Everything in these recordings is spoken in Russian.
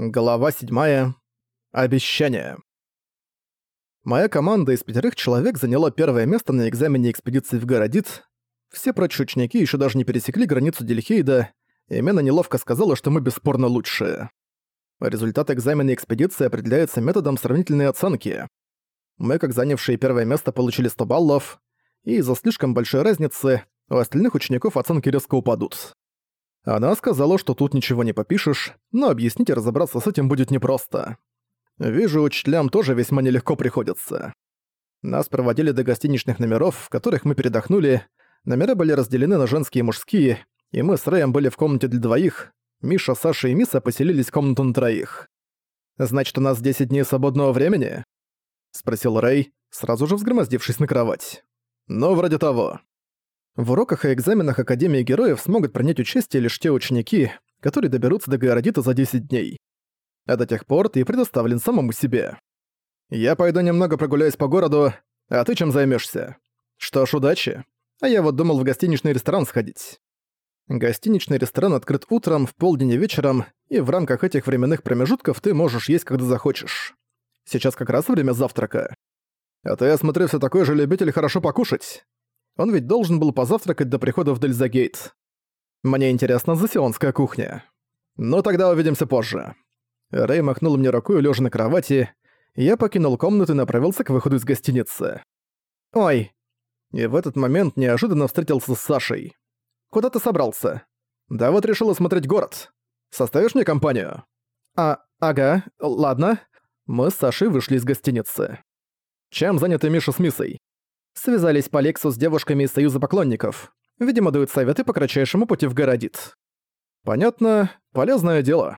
Глава 7. Обещание. Моя команда из пятерых человек заняла первое место на экзамене экспедиции в Городит. Все прочие ученики еще даже не пересекли границу Дельхейда, и Мена неловко сказала, что мы бесспорно лучшие. Результат экзамена экспедиции определяется методом сравнительной оценки. Мы, как занявшие первое место, получили 100 баллов, и из-за слишком большой разницы у остальных учеников оценки резко упадут. Она сказала, что тут ничего не попишешь, но объяснить и разобраться с этим будет непросто. Вижу, учителям тоже весьма нелегко приходится. Нас проводили до гостиничных номеров, в которых мы передохнули. Номера были разделены на женские и мужские, и мы с Рэем были в комнате для двоих. Миша, Саша и Миса поселились в комнату на троих. «Значит, у нас 10 дней свободного времени?» — спросил Рэй, сразу же взгромоздившись на кровать. «Ну, вроде того. В уроках и экзаменах Академии Героев смогут принять участие лишь те ученики, которые доберутся до Городита за 10 дней. А до тех пор ты предоставлен самому себе. Я пойду немного прогуляюсь по городу, а ты чем займешься? Что ж, удачи. А я вот думал в гостиничный ресторан сходить. Гостиничный ресторан открыт утром, в полдень и вечером, и в рамках этих временных промежутков ты можешь есть, когда захочешь. Сейчас как раз время завтрака. А то я смотрю, все такой же любитель хорошо покушать. Он ведь должен был позавтракать до прихода в Дельзагейт. Мне интересна засионская кухня. Но тогда увидимся позже. Рэй махнул мне рукой, лежа на кровати, я покинул комнату и направился к выходу из гостиницы. «Ой!» И в этот момент неожиданно встретился с Сашей. «Куда ты собрался?» «Да вот решил осмотреть город. Составишь мне компанию?» «А, ага, ладно». Мы с Сашей вышли из гостиницы. «Чем заняты Миша с Мисой?» Связались по Лексу с девушками из Союза поклонников. Видимо, дают советы по кратчайшему пути в Городит. Понятно, полезное дело.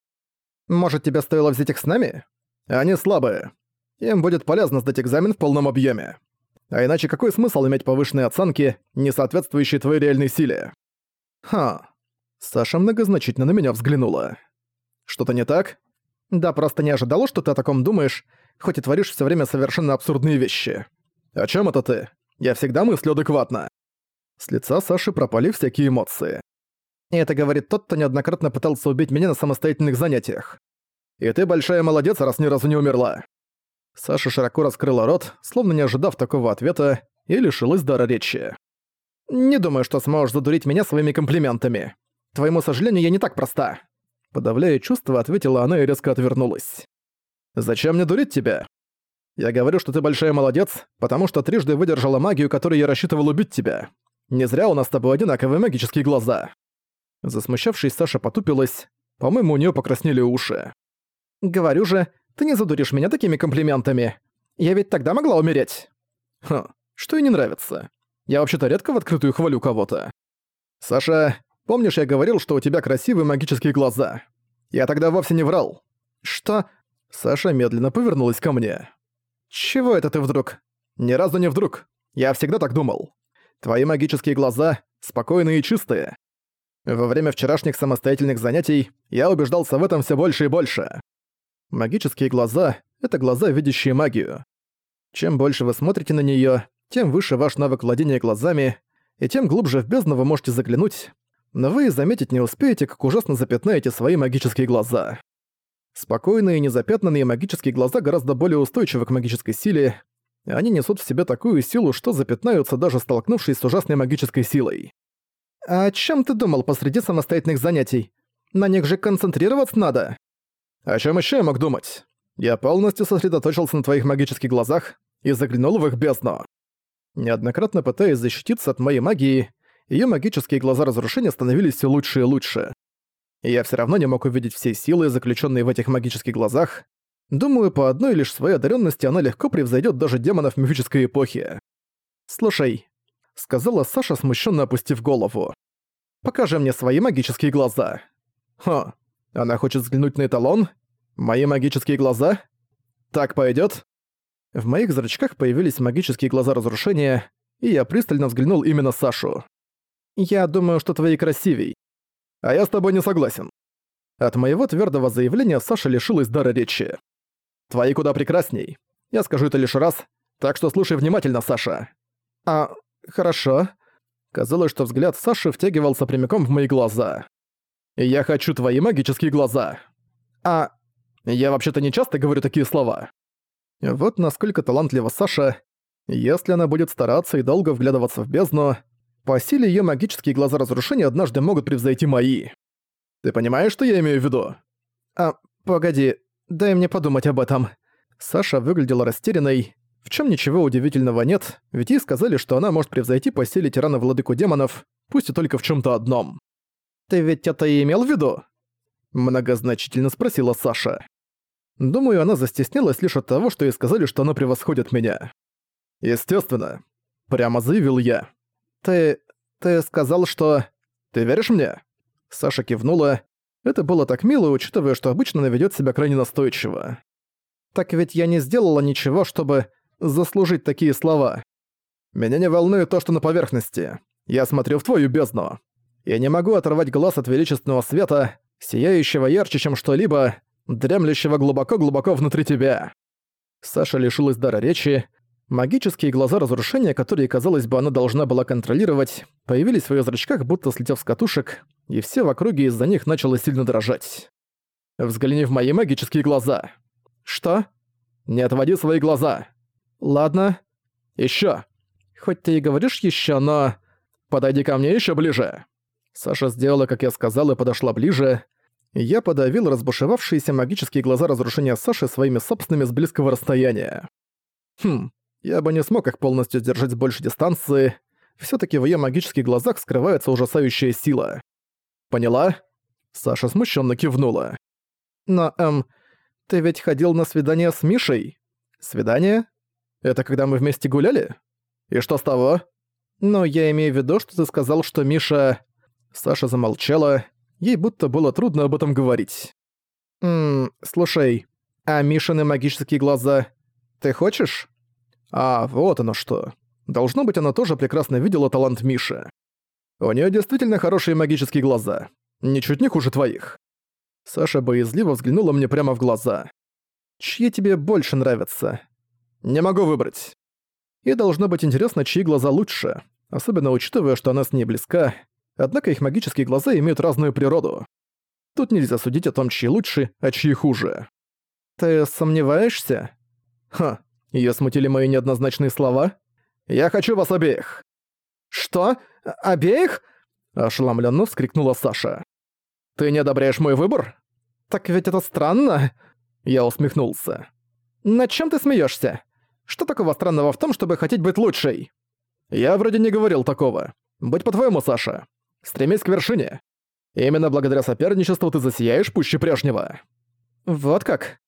Может, тебе стоило взять их с нами? Они слабые. Им будет полезно сдать экзамен в полном объеме. А иначе какой смысл иметь повышенные оценки, не соответствующие твоей реальной силе? Ха. Саша многозначительно на меня взглянула. Что-то не так? Да, просто не ожидала, что ты о таком думаешь, хоть и творишь все время совершенно абсурдные вещи. О чем это ты? Я всегда мыслю адекватно». С лица Саши пропали всякие эмоции. И это говорит тот, кто неоднократно пытался убить меня на самостоятельных занятиях. И ты большая молодец, раз ни разу не умерла. Саша широко раскрыла рот, словно не ожидав такого ответа, и лишилась дара речи. «Не думаю, что сможешь задурить меня своими комплиментами. Твоему сожалению, я не так проста». Подавляя чувства, ответила она и резко отвернулась. «Зачем мне дурить тебя? Я говорю, что ты большая молодец, потому что трижды выдержала магию, которой я рассчитывал убить тебя. Не зря у нас с тобой одинаковые магические глаза». Засмущавшись, Саша потупилась. По-моему, у нее покраснели уши. «Говорю же, ты не задуришь меня такими комплиментами. Я ведь тогда могла умереть». «Хм, что ей не нравится? Я вообще-то редко в открытую хвалю кого-то». «Саша, помнишь, я говорил, что у тебя красивые магические глаза? Я тогда вовсе не врал». «Что?» Саша медленно повернулась ко мне. «Чего это ты вдруг?» «Ни разу не вдруг. Я всегда так думал. Твои магические глаза спокойные и чистые. Во время вчерашних самостоятельных занятий я убеждался в этом все больше и больше. Магические глаза — это глаза, видящие магию. Чем больше вы смотрите на нее, тем выше ваш навык владения глазами, и тем глубже в бездну вы можете заглянуть, но вы заметить не успеете, как ужасно запятнаете свои магические глаза. Спокойные незапятнанные магические глаза гораздо более устойчивы к магической силе, они несут в себе такую силу, что запятнаются даже столкнувшись с ужасной магической силой. «А о чем ты думал посреди самостоятельных занятий? На них же концентрироваться надо!» «О чем еще я мог думать? Я полностью сосредоточился на твоих магических глазах и заглянул в их бездну. Неоднократно пытаясь защититься от моей магии, ее магические глаза разрушения становились все лучше и лучше я все равно не мог увидеть всей силы, заключенные в этих магических глазах. Думаю, по одной лишь своей одаренности она легко превзойдет даже демонов мифической эпохи. «Слушай», — сказала Саша, смущенно опустив голову. «Покажи мне свои магические глаза». «Хо, она хочет взглянуть на эталон? Мои магические глаза? Так пойдет? В моих зрачках появились магические глаза разрушения, и я пристально взглянул именно Сашу. «Я думаю, что твои красивей. А я с тобой не согласен. От моего твердого заявления Саша лишилась дара речи. Твои куда прекрасней. Я скажу это лишь раз, так что слушай внимательно, Саша. А, хорошо. Казалось, что взгляд Саши втягивался прямиком в мои глаза. Я хочу твои магические глаза. А, Я вообще-то не часто говорю такие слова. Вот насколько талантлива Саша. Если она будет стараться и долго вглядываться в бездну, по силе её магические глаза разрушения однажды могут превзойти мои. Ты понимаешь, что я имею в виду? А, погоди, дай мне подумать об этом. Саша выглядела растерянной, в чем ничего удивительного нет, ведь ей сказали, что она может превзойти по силе тирана владыку демонов, пусть и только в чем то одном. «Ты ведь это и имел в виду?» Многозначительно спросила Саша. Думаю, она застеснялась лишь от того, что ей сказали, что она превосходит меня. «Естественно», — прямо заявил я. «Ты... ты сказал, что... Ты веришь мне?» Саша кивнула. Это было так мило, учитывая, что обычно она ведёт себя крайне настойчиво. «Так ведь я не сделала ничего, чтобы заслужить такие слова. Меня не волнует то, что на поверхности. Я смотрю в твою бездну. Я не могу оторвать глаз от величественного света, сияющего ярче, чем что-либо, дремлющего глубоко-глубоко внутри тебя. Саша лишилась дара речи. Магические глаза разрушения, которые, казалось бы, она должна была контролировать, появились в её зрачках, будто слетев с катушек, и все в округе из-за них начало сильно дрожать. «Взгляни в мои магические глаза». «Что?» «Не отводи свои глаза». «Ладно. Ещё. Хоть ты и говоришь ещё, но... Подойди ко мне ещё ближе». Саша сделала, как я сказал, и подошла ближе. Я подавил разбушевавшиеся магические глаза разрушения Саши своими собственными с близкого расстояния. Хм, я бы не смог их полностью держать с большей дистанции. все таки в её магических глазах скрывается ужасающая сила. Поняла? Саша смущенно кивнула. Но, эм, ты ведь ходил на свидание с Мишей? Свидание? Это когда мы вместе гуляли? И что с того? Ну, я имею в виду, что ты сказал, что Миша... Саша замолчала. Ей будто было трудно об этом говорить. «Ммм, слушай, а Мишины магические глаза... Ты хочешь?» А, вот оно что. Должно быть, она тоже прекрасно видела талант Миши. У нее действительно хорошие магические глаза. Ничуть не хуже твоих. Саша боязливо взглянула мне прямо в глаза. «Чьи тебе больше нравятся?» «Не могу выбрать». И должно быть интересно, чьи глаза лучше, особенно учитывая, что она с ней близка, однако их магические глаза имеют разную природу. Тут нельзя судить о том, чьи лучше, а чьи хуже. «Ты сомневаешься?» «Ха, Её смутили мои неоднозначные слова. «Я хочу вас обеих!» «Что? Обеих?» Ошеломленно вскрикнула Саша. «Ты не одобряешь мой выбор?» «Так ведь это странно!» Я усмехнулся. «Над чем ты смеешься? Что такого странного в том, чтобы хотеть быть лучшей?» «Я вроде не говорил такого. Быть по-твоему, Саша. Стремись к вершине. Именно благодаря соперничеству ты засияешь пуще прежнего». «Вот как?»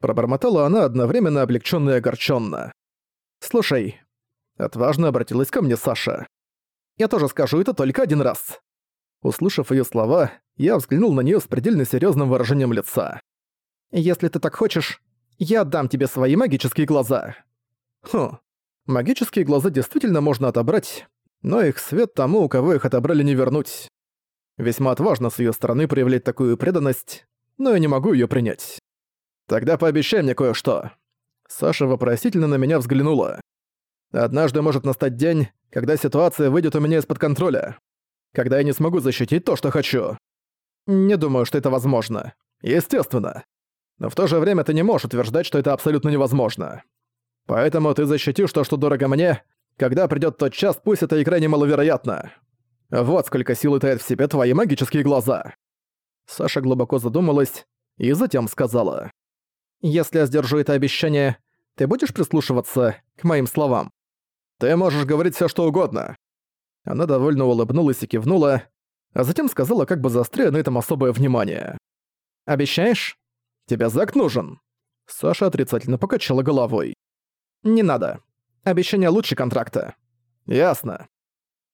Пробормотала она одновременно облегчённо и огорчённо. «Слушай», — отважно обратилась ко мне Саша. «Я тоже скажу это только один раз». Услышав её слова, я взглянул на неё с предельно серьёзным выражением лица. «Если ты так хочешь, я отдам тебе свои магические глаза». Хм, магические глаза действительно можно отобрать, но их свет тому, у кого их отобрали, не вернуть. Весьма отважно с её стороны проявлять такую преданность, но я не могу её принять. «Тогда пообещай мне кое-что». Саша вопросительно на меня взглянула. «Однажды может настать день, когда ситуация выйдет у меня из-под контроля. Когда я не смогу защитить то, что хочу. Не думаю, что это возможно. Естественно. Но в то же время ты не можешь утверждать, что это абсолютно невозможно. Поэтому ты защитишь то, что дорого мне, когда придёт тот час, пусть это и крайне маловероятно. Вот сколько силы тает в себе твои магические глаза». Саша глубоко задумалась и затем сказала. Если я сдержу это обещание, ты будешь прислушиваться к моим словам? Ты можешь говорить все что угодно. Она довольно улыбнулась и кивнула, а затем сказала, как бы заостряя на этом особое внимание. «Обещаешь? Тебе Зак нужен?» Саша отрицательно покачала головой. «Не надо. Обещание лучше контракта». «Ясно».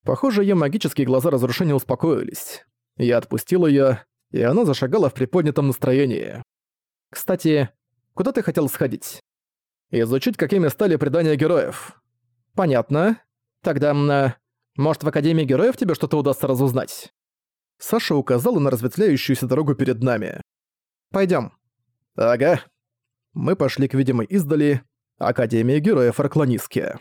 Похоже, её магические глаза разрушения успокоились. Я отпустил её, и она зашагала в приподнятом настроении. «Кстати, Куда ты хотел сходить? Изучить, какими стали предания героев. Понятно. Тогда, э, может, в Академии героев тебе что-то удастся разузнать? Саша указала на разветвляющуюся дорогу перед нами. Пойдем. Ага. Мы пошли к видимой издали Академии героев Арклониске.